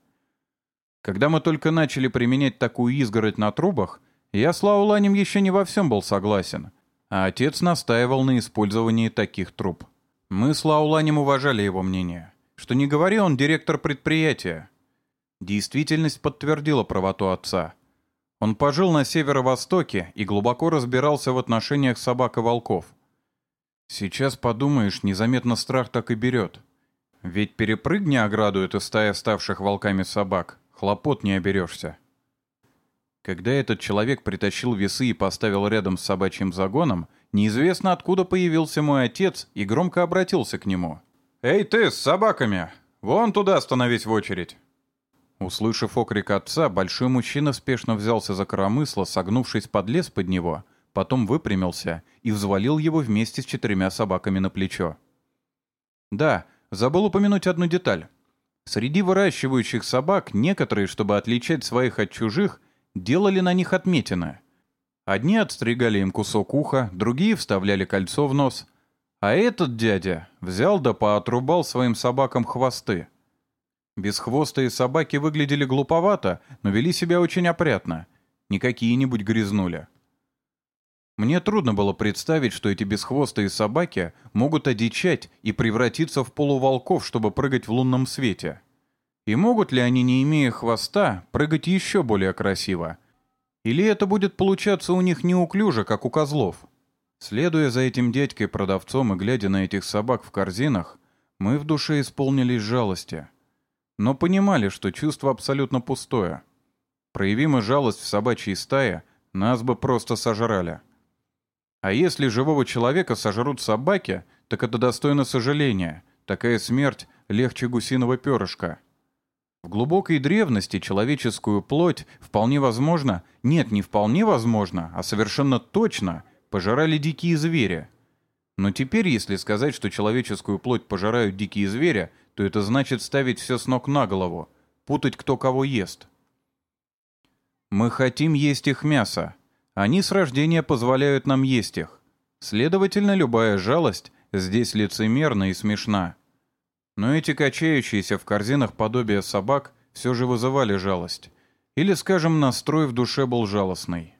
Когда мы только начали применять такую изгородь на трубах, я с Лауланем еще не во всем был согласен, а отец настаивал на использовании таких труб. Мы с Лауланем уважали его мнение. Что не говори, он директор предприятия. Действительность подтвердила правоту отца. Он пожил на северо-востоке и глубоко разбирался в отношениях собак и волков. Сейчас подумаешь, незаметно страх так и берет. Ведь перепрыгни ограду эту стая ставших волками собак, хлопот не оберешься. Когда этот человек притащил весы и поставил рядом с собачьим загоном, неизвестно откуда появился мой отец и громко обратился к нему. «Эй ты, с собаками! Вон туда становись в очередь!» Услышав окрик отца, большой мужчина спешно взялся за коромысло, согнувшись под лес под него, потом выпрямился и взвалил его вместе с четырьмя собаками на плечо. Да, забыл упомянуть одну деталь. Среди выращивающих собак некоторые, чтобы отличать своих от чужих, делали на них отметины. Одни отстригали им кусок уха, другие вставляли кольцо в нос. А этот дядя взял да поотрубал своим собакам хвосты. Бесхвостые собаки выглядели глуповато, но вели себя очень опрятно. Не какие-нибудь грязнули. Мне трудно было представить, что эти бесхвостые собаки могут одичать и превратиться в полуволков, чтобы прыгать в лунном свете. И могут ли они, не имея хвоста, прыгать еще более красиво? Или это будет получаться у них неуклюже, как у козлов? Следуя за этим дядькой-продавцом и глядя на этих собак в корзинах, мы в душе исполнились жалости. Но понимали, что чувство абсолютно пустое. Проявима жалость в собачьей стае, нас бы просто сожрали. А если живого человека сожрут собаки, так это достойно сожаления. Такая смерть легче гусиного перышка. В глубокой древности человеческую плоть вполне возможно, нет, не вполне возможно, а совершенно точно пожирали дикие звери. Но теперь, если сказать, что человеческую плоть пожирают дикие звери, то это значит ставить все с ног на голову, путать кто кого ест. Мы хотим есть их мясо, они с рождения позволяют нам есть их. Следовательно, любая жалость здесь лицемерна и смешна. Но эти качающиеся в корзинах подобия собак все же вызывали жалость. Или, скажем, настрой в душе был жалостный.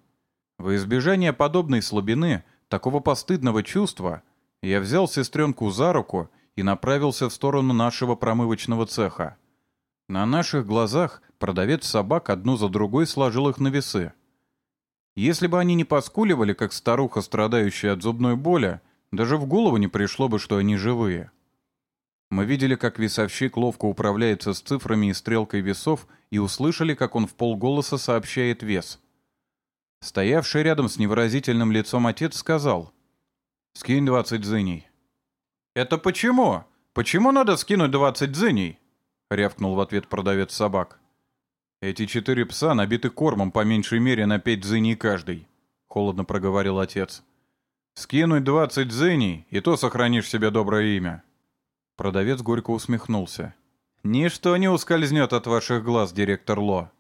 Во избежание подобной слабины, такого постыдного чувства, я взял сестренку за руку и направился в сторону нашего промывочного цеха. На наших глазах продавец собак одну за другой сложил их на весы. Если бы они не поскуливали, как старуха, страдающая от зубной боли, даже в голову не пришло бы, что они живые. Мы видели, как весовщик ловко управляется с цифрами и стрелкой весов, и услышали, как он в полголоса сообщает вес. Стоявший рядом с невыразительным лицом отец сказал «Скинь двадцать дзыней». «Это почему? Почему надо скинуть двадцать дзыней?» — рявкнул в ответ продавец собак. «Эти четыре пса набиты кормом по меньшей мере на пять дзыней каждый», — холодно проговорил отец. «Скинуть двадцать дзыней, и то сохранишь себе доброе имя». Продавец горько усмехнулся. «Ничто не ускользнет от ваших глаз, директор Ло.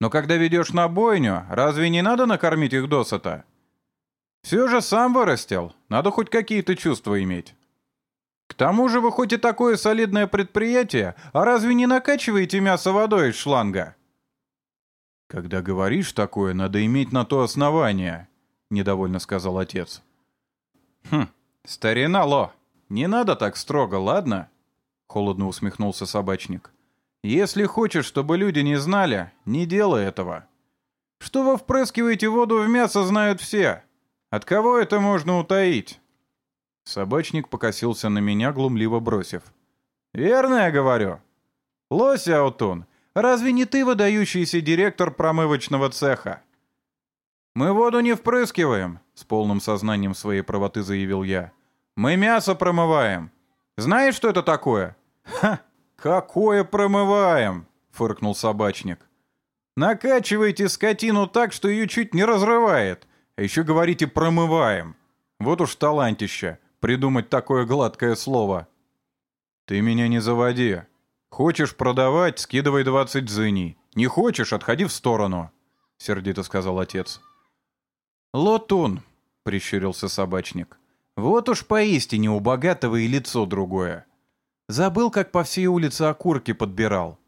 Но когда ведешь на бойню, разве не надо накормить их досыта? Все же сам вырастил, надо хоть какие-то чувства иметь». К тому же вы хоть и такое солидное предприятие, а разве не накачиваете мясо водой из шланга? «Когда говоришь такое, надо иметь на то основание», — недовольно сказал отец. «Хм, старина Ло, не надо так строго, ладно?» — холодно усмехнулся собачник. «Если хочешь, чтобы люди не знали, не делай этого. Что вы впрыскиваете воду в мясо, знают все. От кого это можно утаить?» Собачник покосился на меня, глумливо бросив. «Верно я говорю. Лось, Аутун, Разве не ты выдающийся директор промывочного цеха?» «Мы воду не впрыскиваем», — с полным сознанием своей правоты заявил я. «Мы мясо промываем. Знаешь, что это такое?» «Ха! Какое промываем?» — фыркнул собачник. «Накачиваете скотину так, что ее чуть не разрывает, а еще говорите «промываем». Вот уж талантище, придумать такое гладкое слово. «Ты меня не заводи. Хочешь продавать — скидывай двадцать зыней. Не хочешь — отходи в сторону», — сердито сказал отец. «Лотун», — прищурился собачник. «Вот уж поистине у богатого и лицо другое. Забыл, как по всей улице окурки подбирал».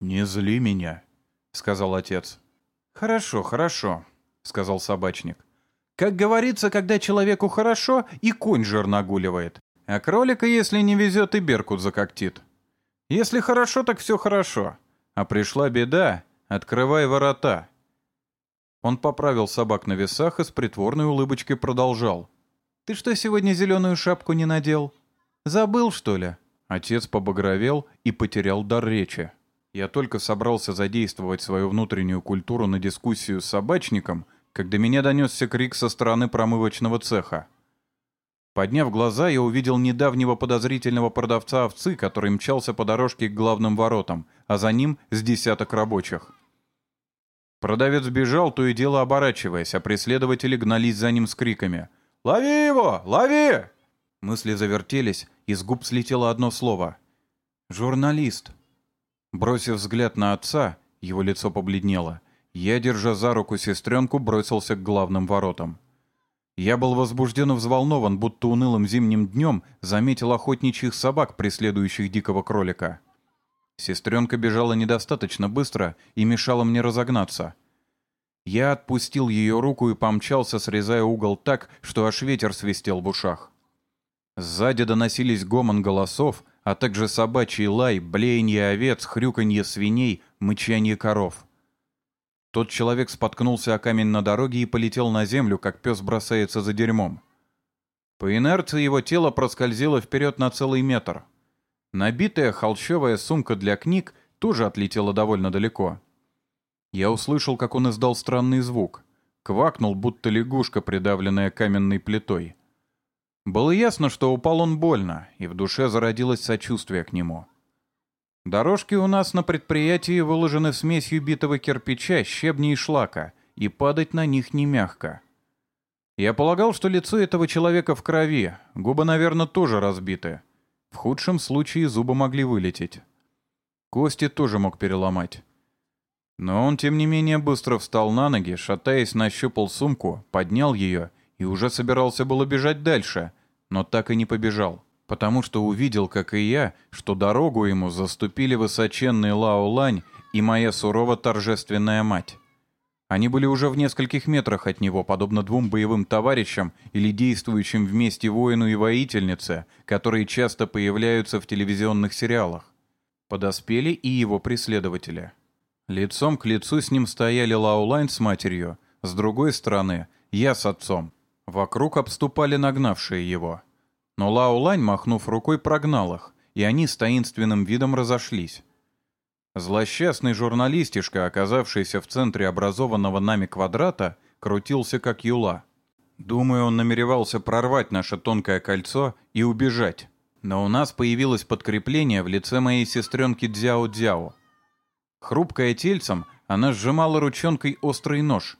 «Не зли меня», — сказал отец. «Хорошо, хорошо», — сказал собачник. «Как говорится, когда человеку хорошо, и конь жир нагуливает. А кролика, если не везет, и беркут закоктит. Если хорошо, так все хорошо. А пришла беда, открывай ворота. Он поправил собак на весах и с притворной улыбочкой продолжал. «Ты что, сегодня зеленую шапку не надел? Забыл, что ли?» Отец побагровел и потерял дар речи. Я только собрался задействовать свою внутреннюю культуру на дискуссию с собачником, когда меня донесся крик со стороны промывочного цеха. Подняв глаза, я увидел недавнего подозрительного продавца овцы, который мчался по дорожке к главным воротам, а за ним с десяток рабочих. Продавец бежал, то и дело оборачиваясь, а преследователи гнались за ним с криками. «Лови его! Лови!» Мысли завертелись, и с губ слетело одно слово. «Журналист». Бросив взгляд на отца, его лицо побледнело. Я, держа за руку сестренку, бросился к главным воротам. Я был возбужден и взволнован, будто унылым зимним днем заметил охотничьих собак, преследующих дикого кролика. Сестренка бежала недостаточно быстро и мешала мне разогнаться. Я отпустил ее руку и помчался, срезая угол так, что аж ветер свистел в ушах. Сзади доносились гомон голосов, а также собачий лай, блеяние овец, хрюканье свиней, мычание коров. Тот человек споткнулся о камень на дороге и полетел на землю, как пес бросается за дерьмом. По инерции его тело проскользило вперед на целый метр. Набитая холщовая сумка для книг тоже отлетела довольно далеко. Я услышал, как он издал странный звук. Квакнул, будто лягушка, придавленная каменной плитой. Было ясно, что упал он больно, и в душе зародилось сочувствие к нему. Дорожки у нас на предприятии выложены смесью битого кирпича, щебня и шлака, и падать на них не мягко. Я полагал, что лицо этого человека в крови, губы, наверное, тоже разбиты. В худшем случае зубы могли вылететь. Кости тоже мог переломать. Но он, тем не менее, быстро встал на ноги, шатаясь, нащупал сумку, поднял ее и уже собирался было бежать дальше, но так и не побежал потому что увидел, как и я, что дорогу ему заступили высоченный Лао Лань и моя сурово торжественная мать. Они были уже в нескольких метрах от него, подобно двум боевым товарищам или действующим вместе воину и воительнице, которые часто появляются в телевизионных сериалах. Подоспели и его преследователи. Лицом к лицу с ним стояли Лао Лань с матерью, с другой стороны — я с отцом. Вокруг обступали нагнавшие его — но Лао Лань, махнув рукой, прогнал их, и они с таинственным видом разошлись. Злосчастный журналистишка, оказавшийся в центре образованного нами квадрата, крутился как юла. Думаю, он намеревался прорвать наше тонкое кольцо и убежать. Но у нас появилось подкрепление в лице моей сестренки Дзяо-Дзяо. Хрупкая тельцем, она сжимала ручонкой острый нож.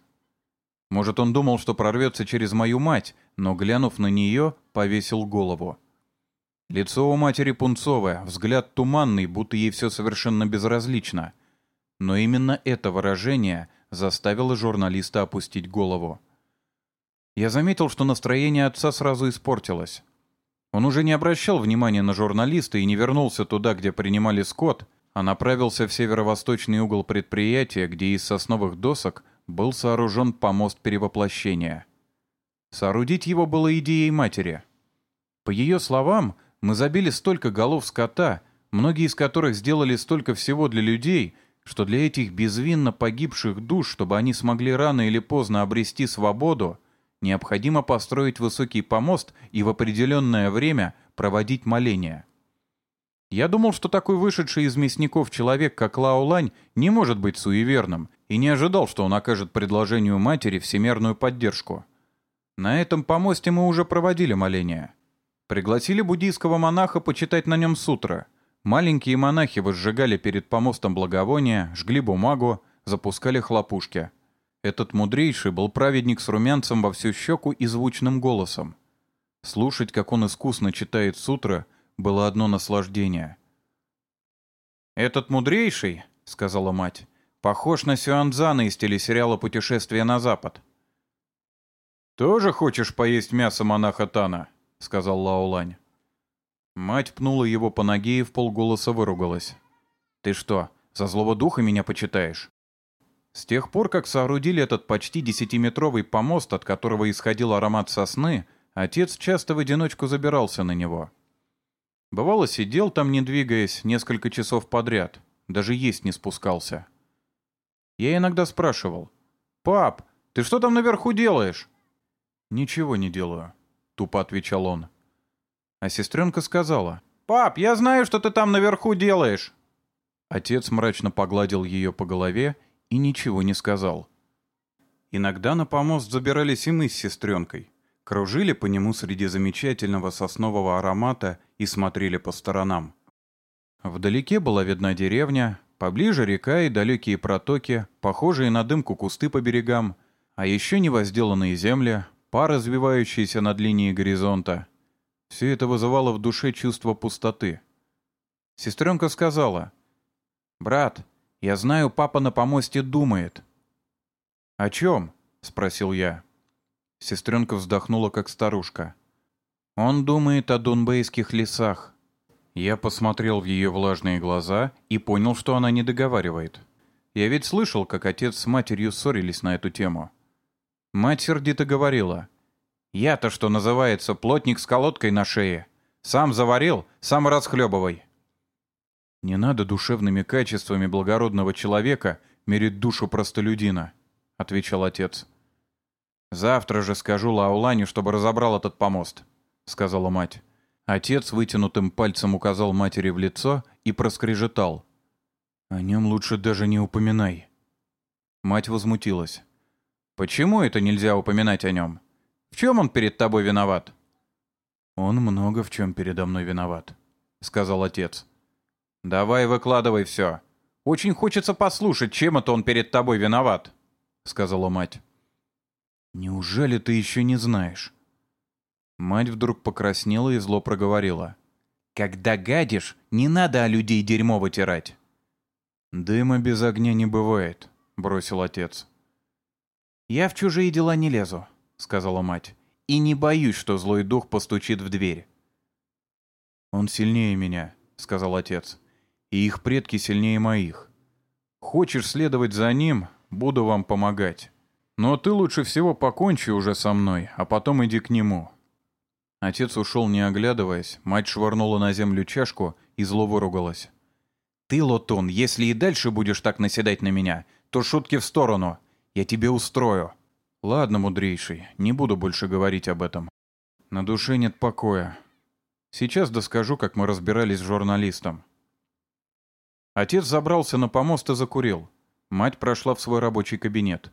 Может, он думал, что прорвется через мою мать, но, глянув на нее, повесил голову. Лицо у матери пунцовое, взгляд туманный, будто ей все совершенно безразлично. Но именно это выражение заставило журналиста опустить голову. Я заметил, что настроение отца сразу испортилось. Он уже не обращал внимания на журналиста и не вернулся туда, где принимали скот, а направился в северо-восточный угол предприятия, где из сосновых досок был сооружен помост перевоплощения. Соорудить его было идеей матери. По ее словам, мы забили столько голов скота, многие из которых сделали столько всего для людей, что для этих безвинно погибших душ, чтобы они смогли рано или поздно обрести свободу, необходимо построить высокий помост и в определенное время проводить моления. Я думал, что такой вышедший из мясников человек, как Лао Лань, не может быть суеверным, и не ожидал, что он окажет предложению матери всемерную поддержку. На этом помосте мы уже проводили моления. Пригласили буддийского монаха почитать на нем сутры. Маленькие монахи возжигали перед помостом благовония, жгли бумагу, запускали хлопушки. Этот мудрейший был праведник с румянцем во всю щеку и звучным голосом. Слушать, как он искусно читает сутры, было одно наслаждение. «Этот мудрейший, — сказала мать, — похож на Сюанзана из телесериала «Путешествие на запад». «Тоже хочешь поесть мясо монаха Тана?» — сказал Лаолань. Мать пнула его по ноге и в полголоса выругалась. «Ты что, за злого духа меня почитаешь?» С тех пор, как соорудили этот почти десятиметровый помост, от которого исходил аромат сосны, отец часто в одиночку забирался на него. Бывало, сидел там, не двигаясь, несколько часов подряд, даже есть не спускался. Я иногда спрашивал, «Пап, ты что там наверху делаешь?» «Ничего не делаю», — тупо отвечал он. А сестренка сказала, «Пап, я знаю, что ты там наверху делаешь!» Отец мрачно погладил ее по голове и ничего не сказал. Иногда на помост забирались и мы с сестренкой. Кружили по нему среди замечательного соснового аромата и смотрели по сторонам. Вдалеке была видна деревня, поближе река и далекие протоки, похожие на дымку кусты по берегам, а еще невозделанные земли, пар, развивающийся над линией горизонта. Все это вызывало в душе чувство пустоты. Сестренка сказала, «Брат, я знаю, папа на помосте думает». «О чем?» — спросил я. Сестренка вздохнула, как старушка. «Он думает о дунбейских лесах». Я посмотрел в ее влажные глаза и понял, что она не договаривает. Я ведь слышал, как отец с матерью ссорились на эту тему. Мать сердито говорила. «Я-то, что называется, плотник с колодкой на шее. Сам заварил, сам расхлебывай». «Не надо душевными качествами благородного человека мерить душу простолюдина», — отвечал отец. «Завтра же скажу Лаулане, чтобы разобрал этот помост», — сказала мать. Отец вытянутым пальцем указал матери в лицо и проскрежетал. «О нем лучше даже не упоминай». Мать возмутилась. «Почему это нельзя упоминать о нем? В чем он перед тобой виноват?» «Он много в чем передо мной виноват», — сказал отец. «Давай выкладывай все. Очень хочется послушать, чем это он перед тобой виноват», — сказала мать. «Неужели ты еще не знаешь?» Мать вдруг покраснела и зло проговорила. «Когда гадишь, не надо о людей дерьмо вытирать». «Дыма без огня не бывает», — бросил отец. «Я в чужие дела не лезу», — сказала мать. «И не боюсь, что злой дух постучит в дверь». «Он сильнее меня», — сказал отец и их предки сильнее моих. Хочешь следовать за ним, буду вам помогать. Но ты лучше всего покончи уже со мной, а потом иди к нему». Отец ушел, не оглядываясь, мать швырнула на землю чашку и зло выругалась. «Ты, Лотон, если и дальше будешь так наседать на меня, то шутки в сторону. Я тебе устрою». «Ладно, мудрейший, не буду больше говорить об этом. На душе нет покоя. Сейчас доскажу, как мы разбирались с журналистом. Отец забрался на помост и закурил. Мать прошла в свой рабочий кабинет.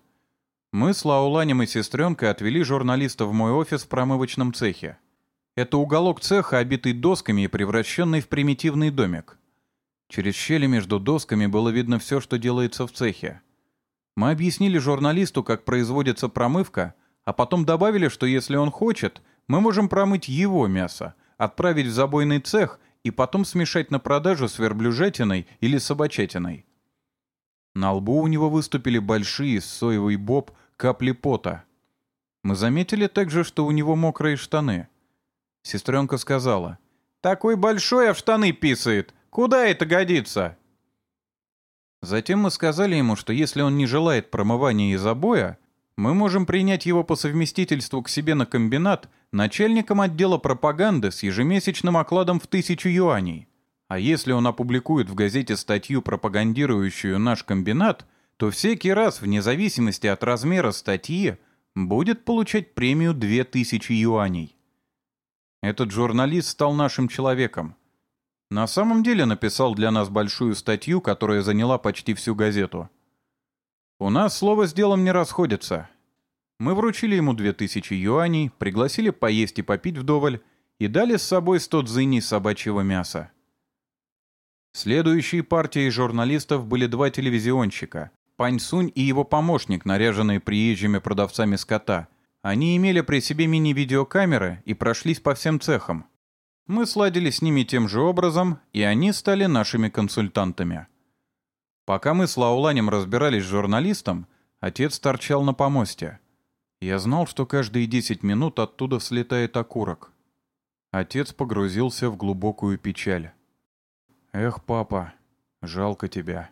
Мы с Лауланем и сестренкой отвели журналиста в мой офис в промывочном цехе. Это уголок цеха, обитый досками и превращенный в примитивный домик. Через щели между досками было видно все, что делается в цехе. Мы объяснили журналисту, как производится промывка, а потом добавили, что если он хочет, мы можем промыть его мясо, отправить в забойный цех и потом смешать на продажу с верблюжатиной или собачатиной. На лбу у него выступили большие соевый боб капли пота. Мы заметили также, что у него мокрые штаны. Сестренка сказала, «Такой большой, а в штаны писает. Куда это годится?» Затем мы сказали ему, что если он не желает промывания и забоя, мы можем принять его по совместительству к себе на комбинат начальником отдела пропаганды с ежемесячным окладом в тысячу юаней. А если он опубликует в газете статью, пропагандирующую наш комбинат, то всякий раз, вне зависимости от размера статьи, будет получать премию 2000 юаней. Этот журналист стал нашим человеком. На самом деле написал для нас большую статью, которая заняла почти всю газету. У нас слово с делом не расходится. Мы вручили ему две тысячи юаней, пригласили поесть и попить вдоволь и дали с собой сто дзыней собачьего мяса. Следующей партией журналистов были два телевизионщика. Пань Сунь и его помощник, наряженные приезжими продавцами скота. Они имели при себе мини-видеокамеры и прошлись по всем цехам. Мы сладили с ними тем же образом, и они стали нашими консультантами. Пока мы с Лауланем разбирались с журналистом, отец торчал на помосте. Я знал, что каждые десять минут оттуда слетает окурок. Отец погрузился в глубокую печаль. «Эх, папа, жалко тебя».